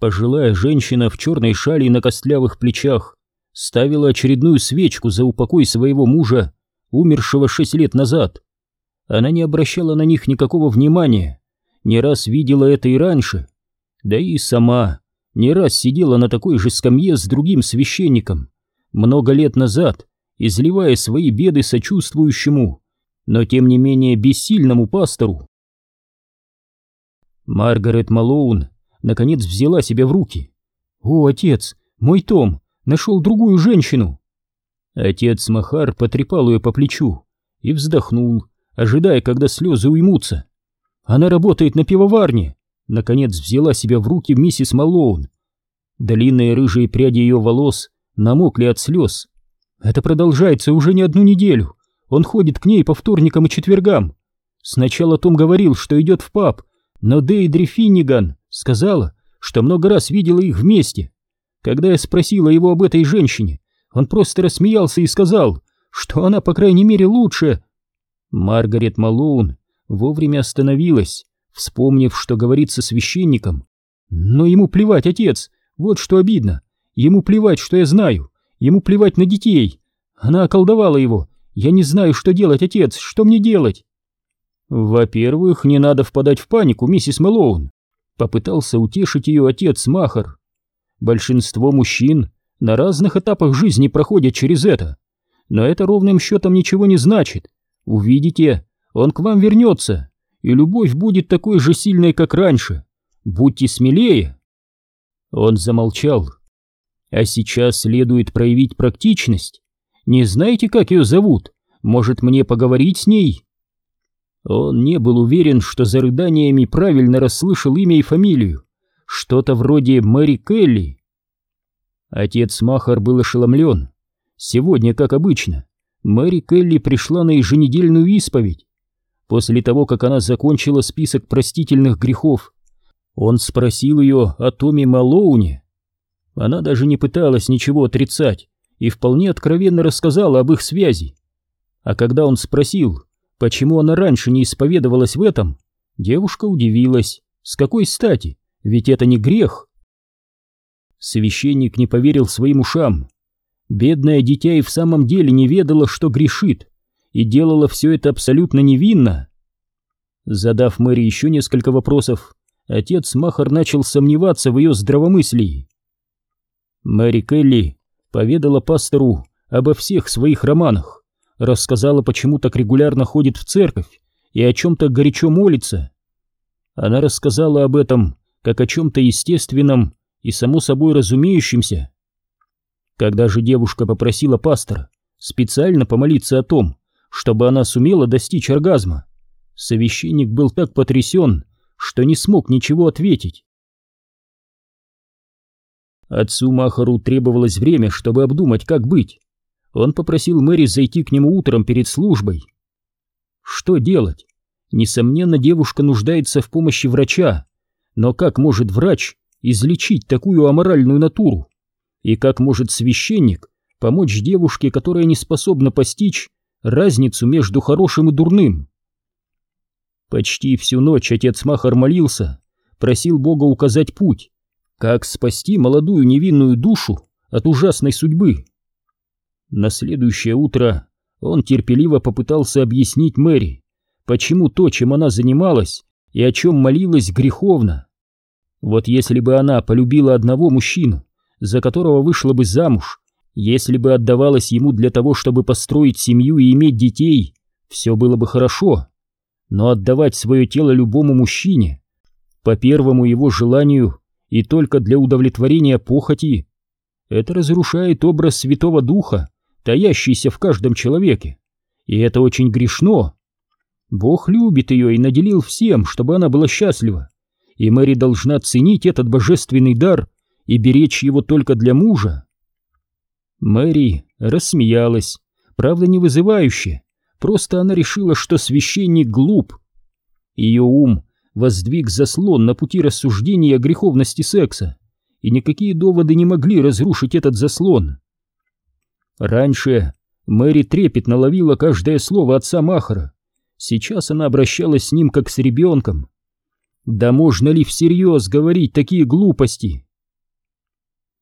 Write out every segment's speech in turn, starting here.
Пожилая женщина в черной шали на костлявых плечах ставила очередную свечку за упокой своего мужа, умершего шесть лет назад. Она не обращала на них никакого внимания, не раз видела это и раньше, да и сама не раз сидела на такой же скамье с другим священником, много лет назад, изливая свои беды сочувствующему, но тем не менее бессильному пастору. Маргарет Малоун наконец взяла себя в руки. «О, отец, мой Том нашел другую женщину!» Отец Махар потрепал ее по плечу и вздохнул, ожидая, когда слезы уймутся. «Она работает на пивоварне!» Наконец взяла себя в руки миссис Малоун. Длинные рыжие пряди ее волос намокли от слез. Это продолжается уже не одну неделю. Он ходит к ней по вторникам и четвергам. Сначала Том говорил, что идет в паб, но Дейдри Финниган сказала, что много раз видела их вместе. Когда я спросила его об этой женщине, он просто рассмеялся и сказал, что она, по крайней мере, лучше. Маргарет Малоун вовремя остановилась, вспомнив, что говорит со священником. Но ему плевать, отец, вот что обидно. Ему плевать, что я знаю. Ему плевать на детей. Она околдовала его. Я не знаю, что делать, отец, что мне делать? Во-первых, не надо впадать в панику, миссис Мэлоун. Попытался утешить ее отец Махар. Большинство мужчин на разных этапах жизни проходят через это. Но это ровным счетом ничего не значит. Увидите, он к вам вернется, и любовь будет такой же сильной, как раньше. Будьте смелее. Он замолчал. А сейчас следует проявить практичность. Не знаете, как ее зовут? Может, мне поговорить с ней?» Он не был уверен, что за рыданиями правильно расслышал имя и фамилию. Что-то вроде Мэри Келли. Отец Махар был ошеломлен. Сегодня, как обычно, Мэри Келли пришла на еженедельную исповедь. После того, как она закончила список простительных грехов, он спросил ее о Томе Малоуне. Она даже не пыталась ничего отрицать и вполне откровенно рассказала об их связи. А когда он спросил, почему она раньше не исповедовалась в этом, девушка удивилась. С какой стати? Ведь это не грех. Священник не поверил своим ушам. Бедное дитя и в самом деле не ведала, что грешит, и делала все это абсолютно невинно. Задав Мэри еще несколько вопросов, отец Махар начал сомневаться в ее здравомыслии. Мэри Келли поведала пастору обо всех своих романах, рассказала, почему так регулярно ходит в церковь и о чем-то горячо молится. Она рассказала об этом как о чем-то естественном и само собой разумеющемся. Когда же девушка попросила пастора специально помолиться о том, чтобы она сумела достичь оргазма, священник был так потрясен, что не смог ничего ответить. Отцу Махару требовалось время, чтобы обдумать, как быть. Он попросил Мэри зайти к нему утром перед службой. Что делать? Несомненно, девушка нуждается в помощи врача, но как может врач излечить такую аморальную натуру? И как может священник помочь девушке, которая не способна постичь разницу между хорошим и дурным? Почти всю ночь отец Махар молился, просил Бога указать путь, как спасти молодую невинную душу от ужасной судьбы. На следующее утро он терпеливо попытался объяснить Мэри, почему то, чем она занималась и о чем молилась, греховно. Вот если бы она полюбила одного мужчину, за которого вышла бы замуж, если бы отдавалась ему для того, чтобы построить семью и иметь детей, все было бы хорошо. Но отдавать свое тело любому мужчине, по первому его желанию, и только для удовлетворения похоти. Это разрушает образ Святого Духа, таящийся в каждом человеке. И это очень грешно. Бог любит ее и наделил всем, чтобы она была счастлива. И Мэри должна ценить этот божественный дар и беречь его только для мужа. Мэри рассмеялась, правда не вызывающе, просто она решила, что священник глуп. Ее ум воздвиг заслон на пути рассуждения о греховности секса, и никакие доводы не могли разрушить этот заслон. Раньше Мэри трепетно ловила каждое слово отца Махара, сейчас она обращалась с ним как с ребенком. Да можно ли всерьез говорить такие глупости?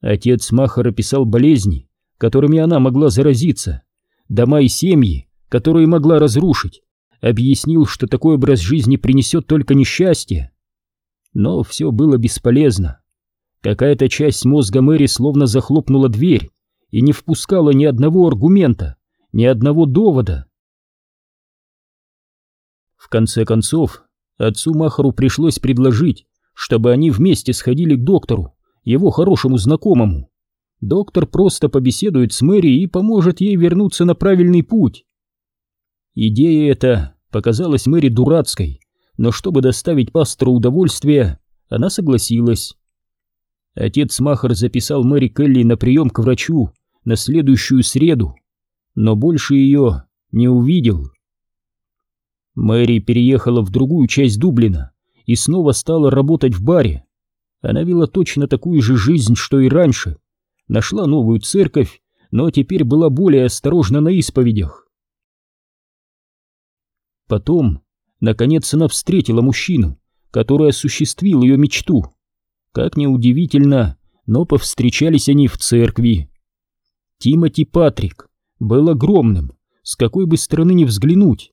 Отец Махара писал болезни, которыми она могла заразиться, дома и семьи, которые могла разрушить, объяснил, что такой образ жизни принесет только несчастье. Но все было бесполезно. Какая-то часть мозга Мэри словно захлопнула дверь и не впускала ни одного аргумента, ни одного довода. В конце концов, отцу Махару пришлось предложить, чтобы они вместе сходили к доктору, его хорошему знакомому. Доктор просто побеседует с Мэри и поможет ей вернуться на правильный путь. Идея эта показалась Мэри дурацкой, но чтобы доставить пастору удовольствие, она согласилась. Отец Махар записал Мэри Келли на прием к врачу на следующую среду, но больше ее не увидел. Мэри переехала в другую часть Дублина и снова стала работать в баре. Она вела точно такую же жизнь, что и раньше. Нашла новую церковь, но теперь была более осторожна на исповедях. Потом, наконец, она встретила мужчину, который осуществил ее мечту. Как ни удивительно, но повстречались они в церкви. Тимоти Патрик был огромным, с какой бы стороны ни взглянуть.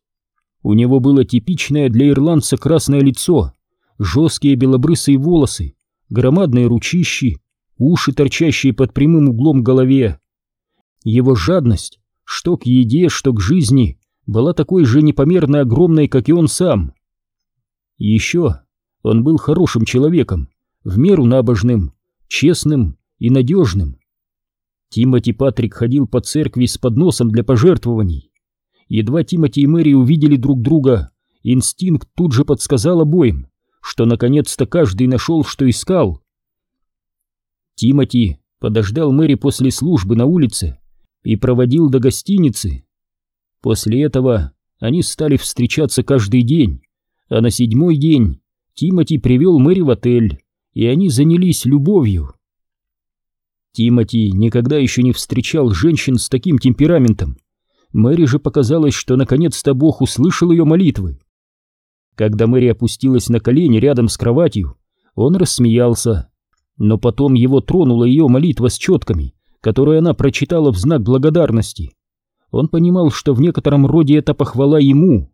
У него было типичное для ирландца красное лицо, жесткие белобрысые волосы, громадные ручищи, уши, торчащие под прямым углом голове. Его жадность, что к еде, что к жизни, была такой же непомерно огромной, как и он сам. еще он был хорошим человеком, в меру набожным, честным и надежным. Тимоти Патрик ходил по церкви с подносом для пожертвований. Едва Тимоти и Мэри увидели друг друга, инстинкт тут же подсказал обоим, что наконец-то каждый нашел, что искал. Тимоти подождал Мэри после службы на улице и проводил до гостиницы. После этого они стали встречаться каждый день, а на седьмой день Тимоти привел Мэри в отель, и они занялись любовью. Тимоти никогда еще не встречал женщин с таким темпераментом. Мэри же показалось, что наконец-то Бог услышал ее молитвы. Когда Мэри опустилась на колени рядом с кроватью, он рассмеялся, но потом его тронула ее молитва с четками, которые она прочитала в знак благодарности он понимал, что в некотором роде это похвала ему.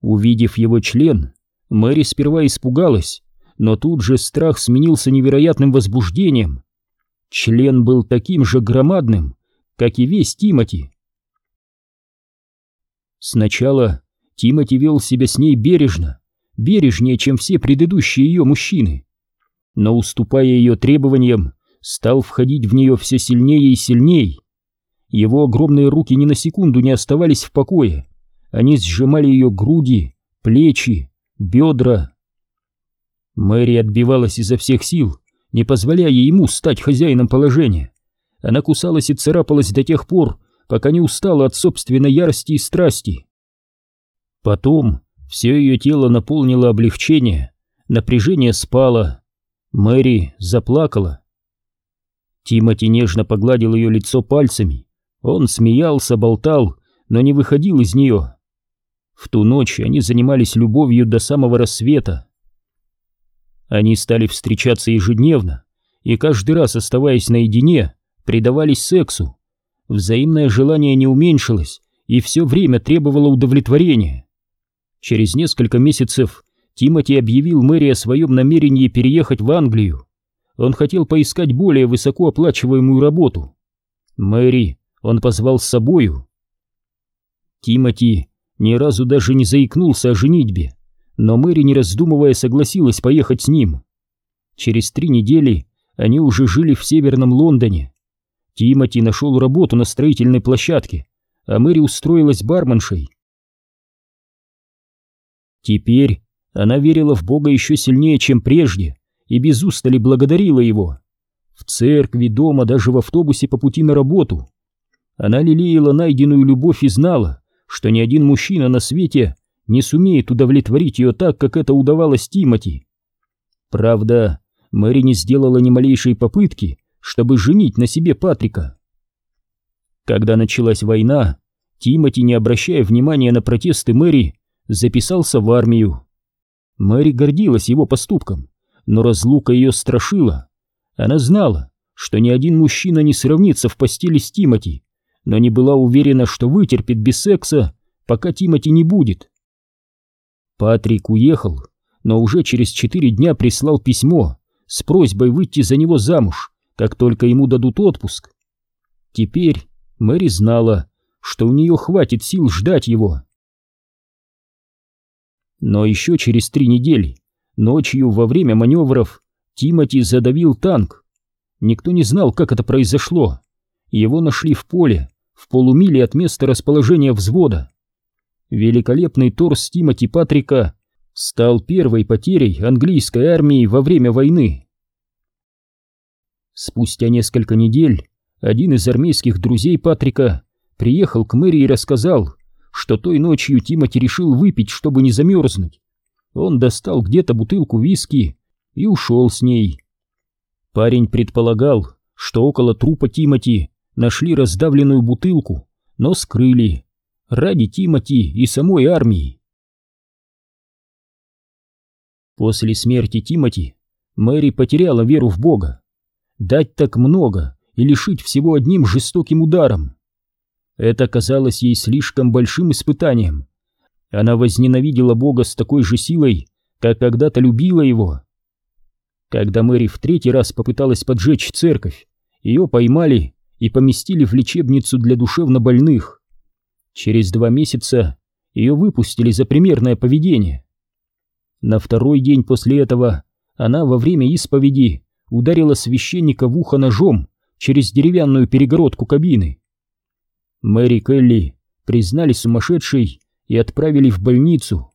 Увидев его член, Мэри сперва испугалась, но тут же страх сменился невероятным возбуждением. Член был таким же громадным, как и весь Тимати. Сначала Тимати вел себя с ней бережно, бережнее, чем все предыдущие ее мужчины, но, уступая ее требованиям, стал входить в нее все сильнее и сильнее. Его огромные руки ни на секунду не оставались в покое. Они сжимали ее груди, плечи, бедра. Мэри отбивалась изо всех сил, не позволяя ему стать хозяином положения. Она кусалась и царапалась до тех пор, пока не устала от собственной ярости и страсти. Потом все ее тело наполнило облегчение, напряжение спало. Мэри заплакала. Тимати нежно погладил ее лицо пальцами, он смеялся, болтал, но не выходил из нее. В ту ночь они занимались любовью до самого рассвета. Они стали встречаться ежедневно, и каждый раз, оставаясь наедине, предавались сексу. Взаимное желание не уменьшилось и все время требовало удовлетворения. Через несколько месяцев Тимоти объявил Мэри о своем намерении переехать в Англию. Он хотел поискать более высокооплачиваемую работу. Мэри он позвал с собою. Тимати ни разу даже не заикнулся о женитьбе, но Мэри, не раздумывая, согласилась поехать с ним. Через три недели они уже жили в северном Лондоне. Тимати нашел работу на строительной площадке, а Мэри устроилась барменшей. Теперь она верила в Бога еще сильнее, чем прежде, и без устали благодарила его. В церкви, дома, даже в автобусе по пути на работу. Она лелеяла найденную любовь и знала, что ни один мужчина на свете не сумеет удовлетворить ее так, как это удавалось Тимати. Правда, Мэри не сделала ни малейшей попытки, чтобы женить на себе Патрика. Когда началась война, Тимати, не обращая внимания на протесты Мэри, записался в армию. Мэри гордилась его поступком, но разлука ее страшила. Она знала, что ни один мужчина не сравнится в постели с Тимати, но не была уверена, что вытерпит без секса, пока Тимати не будет. Патрик уехал, но уже через четыре дня прислал письмо с просьбой выйти за него замуж, как только ему дадут отпуск. Теперь Мэри знала, что у нее хватит сил ждать его. Но еще через три недели, ночью во время маневров, Тимати задавил танк. Никто не знал, как это произошло. Его нашли в поле, в полумиле от места расположения взвода. Великолепный торс Тимати Патрика стал первой потерей английской армии во время войны. Спустя несколько недель один из армейских друзей Патрика приехал к Мэри и рассказал, что той ночью Тимати решил выпить, чтобы не замерзнуть. Он достал где-то бутылку виски и ушел с ней. Парень предполагал, что около трупа Тимати нашли раздавленную бутылку, но скрыли. Ради Тимати и самой армии. После смерти Тимати Мэри потеряла веру в Бога. Дать так много и лишить всего одним жестоким ударом. Это казалось ей слишком большим испытанием. Она возненавидела Бога с такой же силой, как когда-то любила его. Когда Мэри в третий раз попыталась поджечь церковь, ее поймали и поместили в лечебницу для душевнобольных. Через два месяца ее выпустили за примерное поведение. На второй день после этого она во время исповеди ударила священника в ухо ножом через деревянную перегородку кабины. Мэри Келли признали сумасшедшей и отправили в больницу.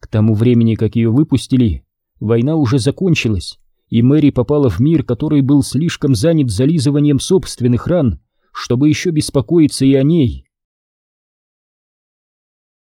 К тому времени, как ее выпустили, война уже закончилась, и Мэри попала в мир, который был слишком занят зализыванием собственных ран, чтобы еще беспокоиться и о ней.